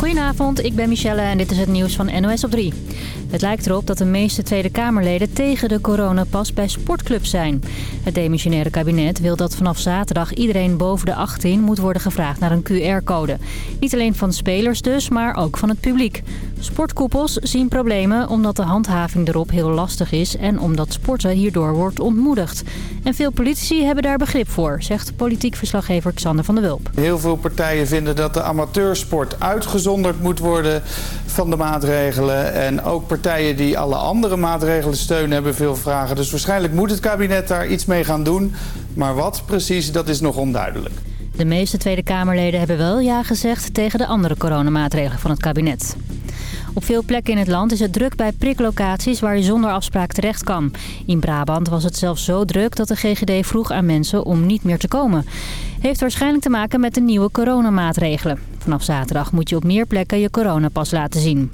Goedenavond, ik ben Michelle en dit is het nieuws van NOS op 3. Het lijkt erop dat de meeste Tweede Kamerleden tegen de coronapas bij sportclubs zijn. Het demissionaire kabinet wil dat vanaf zaterdag iedereen boven de 18 moet worden gevraagd naar een QR-code. Niet alleen van spelers dus, maar ook van het publiek. Sportkoepels zien problemen omdat de handhaving erop heel lastig is en omdat sporten hierdoor wordt ontmoedigd. En veel politici hebben daar begrip voor, zegt politiek verslaggever Xander van der Wulp. Heel veel partijen vinden dat de amateursport uitgezonderd moet worden van de maatregelen. En ook partijen die alle andere maatregelen steunen hebben veel vragen. Dus waarschijnlijk moet het kabinet daar iets mee gaan doen. Maar wat precies, dat is nog onduidelijk. De meeste Tweede Kamerleden hebben wel ja gezegd tegen de andere coronamaatregelen van het kabinet. Op veel plekken in het land is het druk bij priklocaties waar je zonder afspraak terecht kan. In Brabant was het zelfs zo druk dat de GGD vroeg aan mensen om niet meer te komen. Heeft waarschijnlijk te maken met de nieuwe coronamaatregelen. Vanaf zaterdag moet je op meer plekken je coronapas laten zien.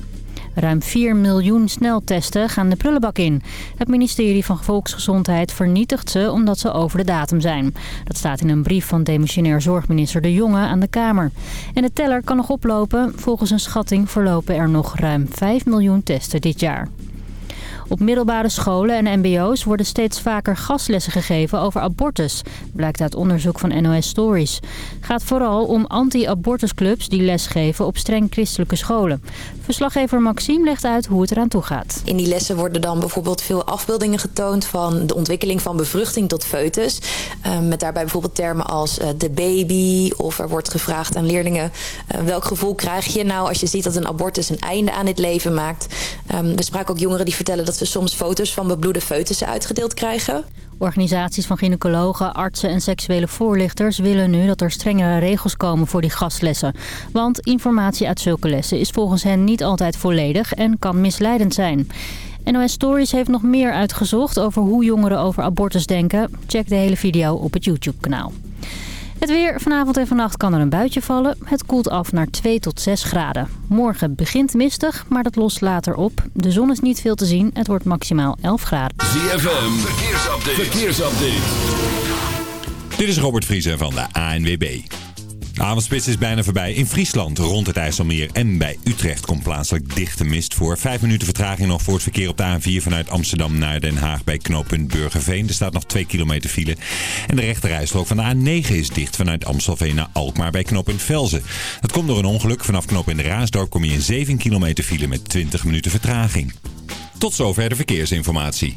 Ruim 4 miljoen sneltesten gaan de prullenbak in. Het ministerie van Volksgezondheid vernietigt ze omdat ze over de datum zijn. Dat staat in een brief van demissionair zorgminister De Jonge aan de Kamer. En de teller kan nog oplopen. Volgens een schatting verlopen er nog ruim 5 miljoen testen dit jaar. Op middelbare scholen en mbo's worden steeds vaker gastlessen gegeven over abortus. Blijkt uit onderzoek van NOS Stories. Het gaat vooral om anti-abortusclubs die lesgeven op streng christelijke scholen. Verslaggever Maxime legt uit hoe het eraan toe gaat. In die lessen worden dan bijvoorbeeld veel afbeeldingen getoond van de ontwikkeling van bevruchting tot foetus. met daarbij bijvoorbeeld termen als de baby of er wordt gevraagd aan leerlingen welk gevoel krijg je nou als je ziet dat een abortus een einde aan dit leven maakt. we spraken ook jongeren die vertellen dat ze soms foto's van bebloede foetussen uitgedeeld krijgen. Organisaties van gynaecologen, artsen en seksuele voorlichters willen nu dat er strengere regels komen voor die gastlessen. Want informatie uit zulke lessen is volgens hen niet altijd volledig en kan misleidend zijn. NOS Stories heeft nog meer uitgezocht over hoe jongeren over abortus denken. Check de hele video op het YouTube-kanaal. Het weer. Vanavond en vannacht kan er een buitje vallen. Het koelt af naar 2 tot 6 graden. Morgen begint mistig, maar dat lost later op. De zon is niet veel te zien. Het wordt maximaal 11 graden. ZFM. Verkeersupdate. Verkeersupdate. Dit is Robert Vriezen van de ANWB. De avondspits is bijna voorbij. In Friesland, rond het IJsselmeer en bij Utrecht komt plaatselijk dichte mist voor. Vijf minuten vertraging nog voor het verkeer op de A4 vanuit Amsterdam naar Den Haag bij knooppunt Burgerveen. Er staat nog 2 kilometer file. En de rechterrijstrook van de A9 is dicht vanuit Amstelveen naar Alkmaar bij knooppunt Velzen. Dat komt door een ongeluk. Vanaf knooppunt Raasdorp kom je in 7 kilometer file met 20 minuten vertraging. Tot zover de verkeersinformatie.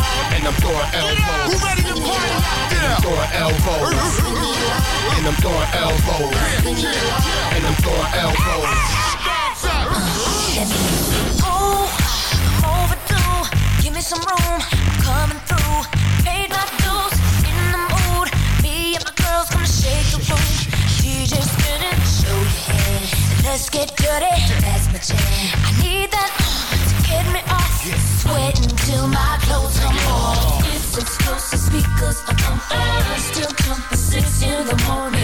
Ring the alarm. And I'm throwing elbows. Who ready to party out there? Throwing elbows. And I'm throwing elbows. And I'm throwing elbows. Oh, overdue. Give me some room. Coming through. Paid my dues. In the mood. Me and my girls gonna shake the room. DJ spinning. Show your head. Let's get dirty. That's my jam. I need that to get me off. Sweating till my clothes come off. It's speakers fire. Still jumping six in the morning.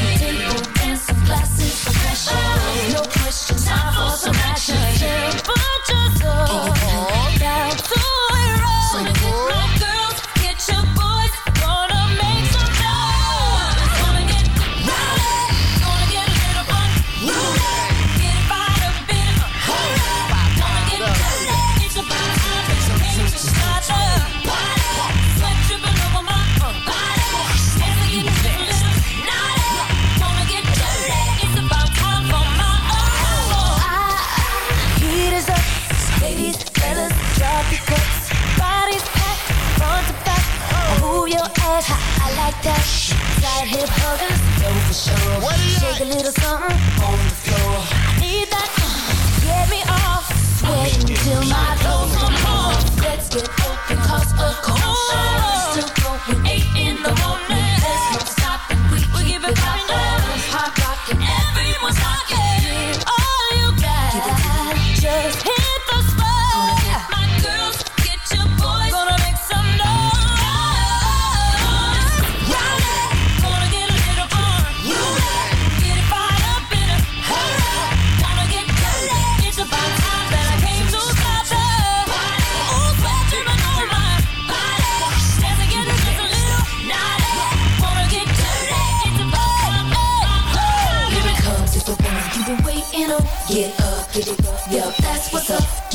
That. Side hip huggers, sure. Shake a little something on the floor. I need that. Get me off, my clothes come off. Let's get open, cause a cold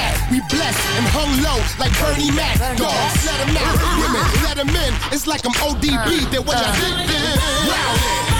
that? We blessed and hung low like Bernie Mac. Dogs, let 'em out. Women, let 'em in. It's like I'm ODB. Then when I hit them, rowdy.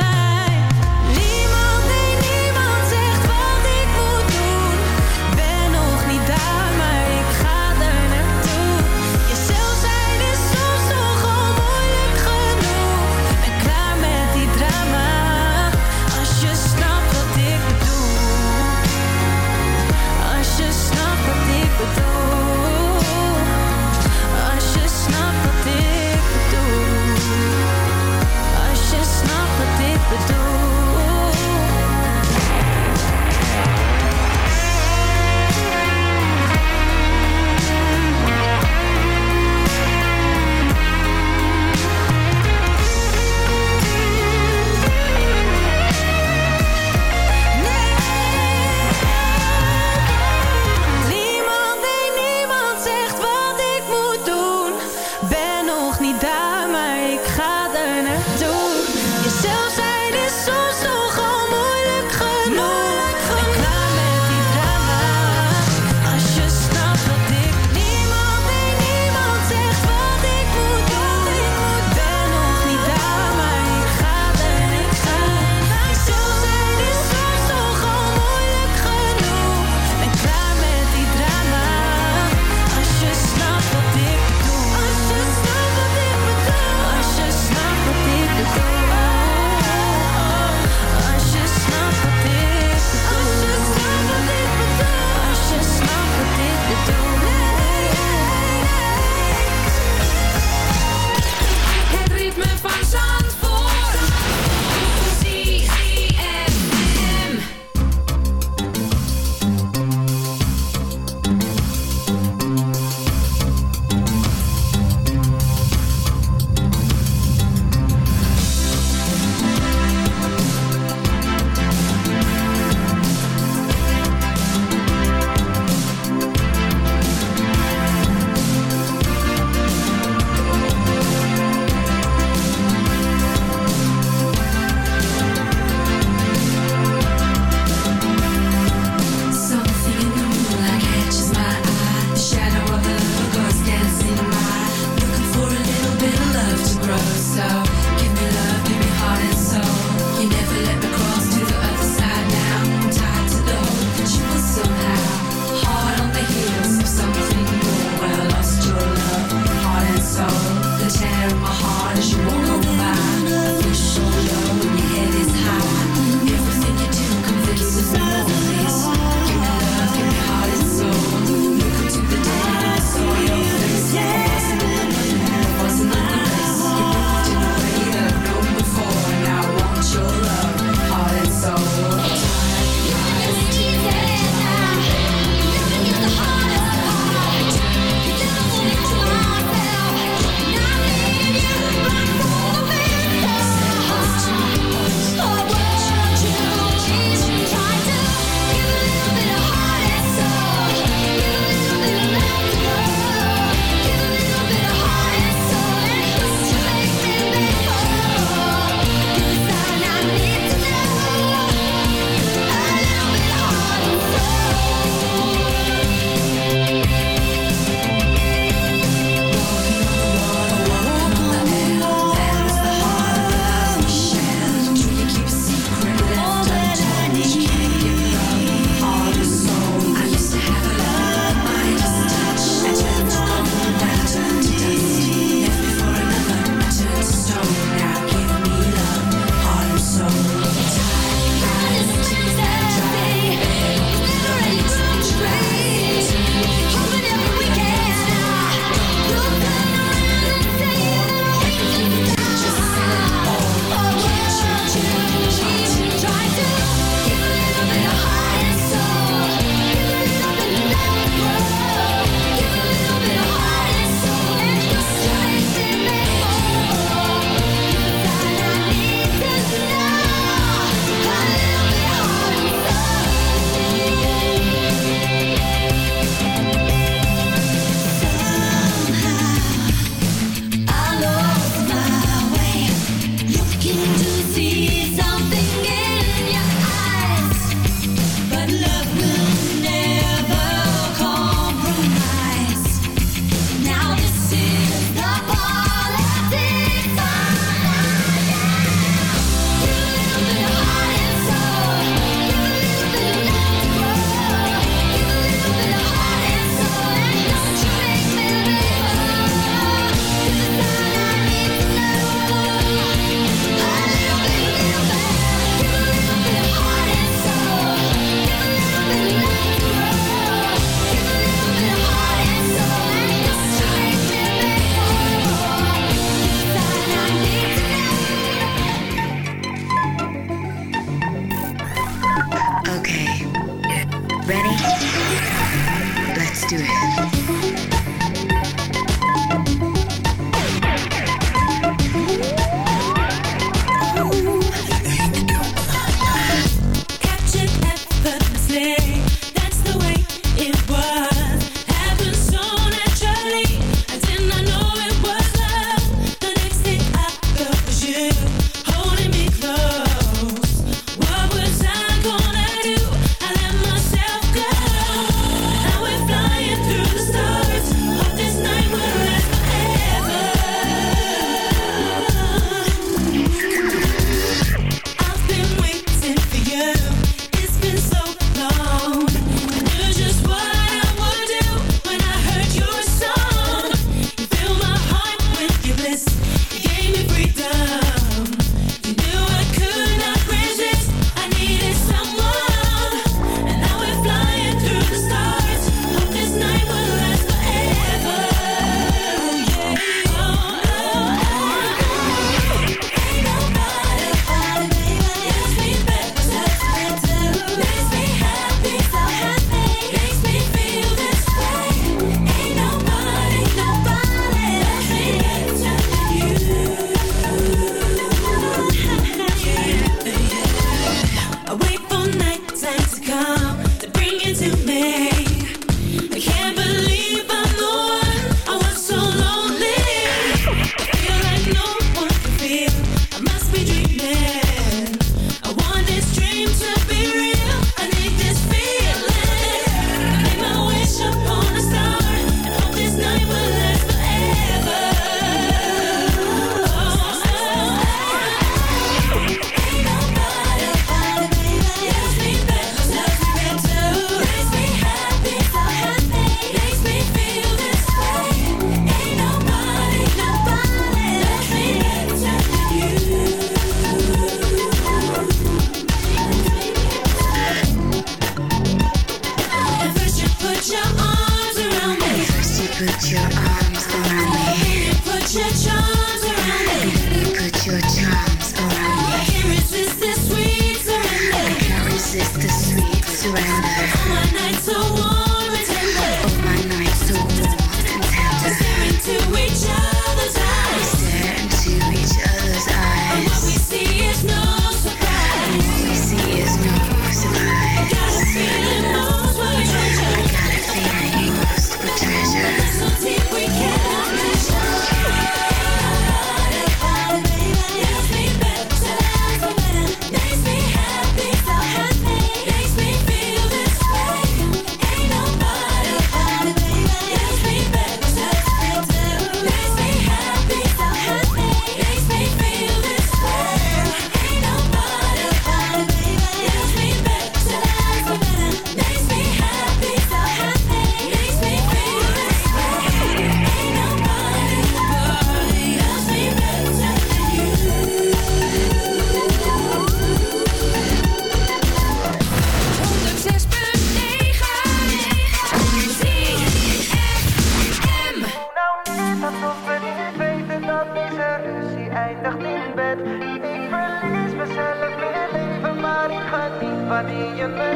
bed. Ik verlies mezelf in het leven, maar ik ga niet wanneer je me.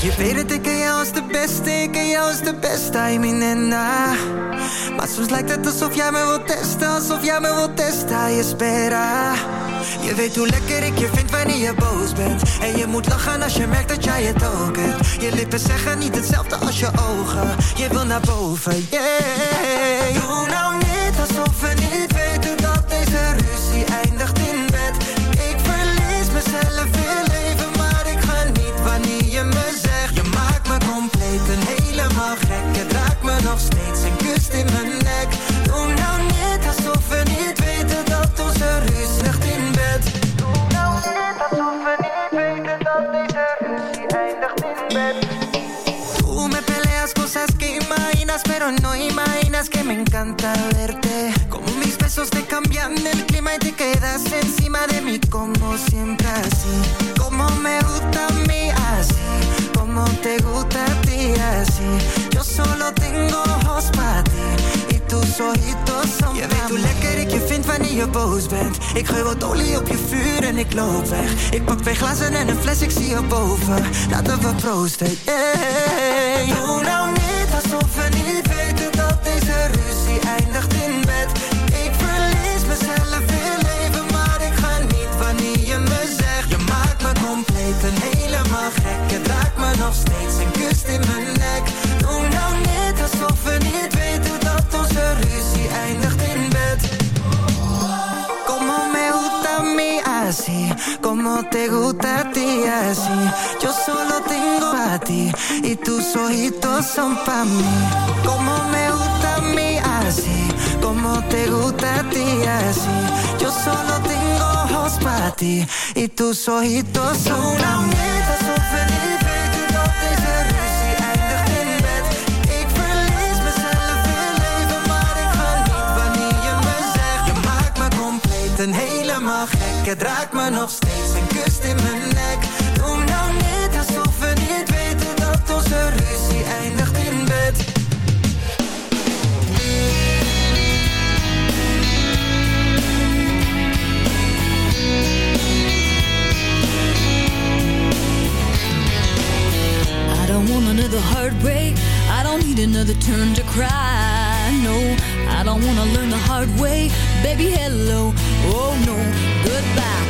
Je weet dat ik ken jou als de beste, ik ken jou als de beste, I'm in en na. Maar soms lijkt het alsof jij me wilt testen, alsof jij me wilt testen, je spera. Je weet hoe lekker ik je vind wanneer je boos bent En je moet lachen als je merkt dat jij het ook hebt Je lippen zeggen niet hetzelfde als je ogen Je wil naar boven, yeah Doe nou niet alsof we niet weten nog steeds een kust in mijn nek. Doe nou net alsof we niet weten dat onze ruis ligt in bed. Doe nou net alsof we niet weten dat deze ruzie eindigt in bed. Tú me peleas cosas que imaginas pero no imaginas que me encanta verte. Como mis besos te cambian el clima y te quedas encima de mí como siempre. Je boos bent. Ik gooi wat olie op je vuur en ik loop weg. Ik pak twee glazen en een fles, ik zie je boven. Laten we proosten, yeah. Doe nou niet alsof we niet weten dat deze ruzie eindigt in bed. Ik verlies mezelf in leven, maar ik ga niet wanneer je me zegt. Je maakt me compleet en helemaal gek. Je draait me nog steeds en kust in mijn nek. Doe nou net alsof como te gusta a ti así. Yo solo tengo a ti y tus ojitos son pa' mí. Como me gusta a mí así, como te gusta a ti así. Yo solo tengo ojos pa' ti y tus ojitos son pa' mí. en helemaal gek. Het raakt me nog steeds in. Doe nou niet alsof we niet weten dat onze ruzie eindigt in bed. I don't want another heartbreak. I don't need another turn to cry. No, I don't wanna learn the hard way. Baby, hello. Oh no, goodbye.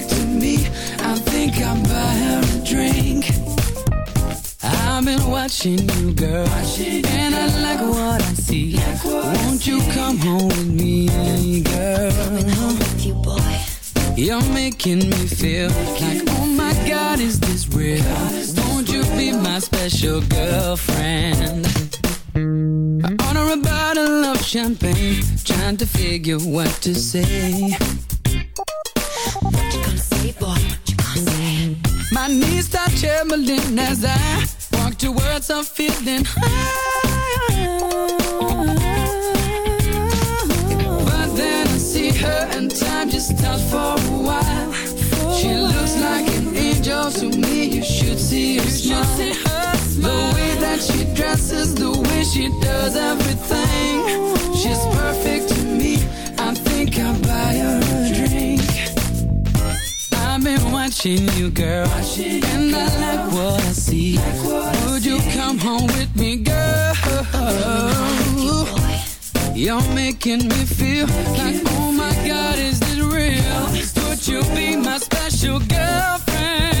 I've been watching you, girl, and I like what I see. Won't you come home with me, girl? You're making me feel like, oh my God, is this real? Won't you be my special girlfriend? I order a bottle of champagne, trying to figure what to say. What you gonna say, boy? What you gonna say? My knees start trembling as I walk towards a feeling high. But then I see her and time just stops for a while. She looks like an angel to me. You should see her smile. The way that she dresses, the way she does everything. She's perfect to me. I think I'll buy her a drink. I've been watching you, girl, and I like what I see. Would you come home with me, girl? You're making me feel like, oh my God, is this real? Would you be my special girlfriend,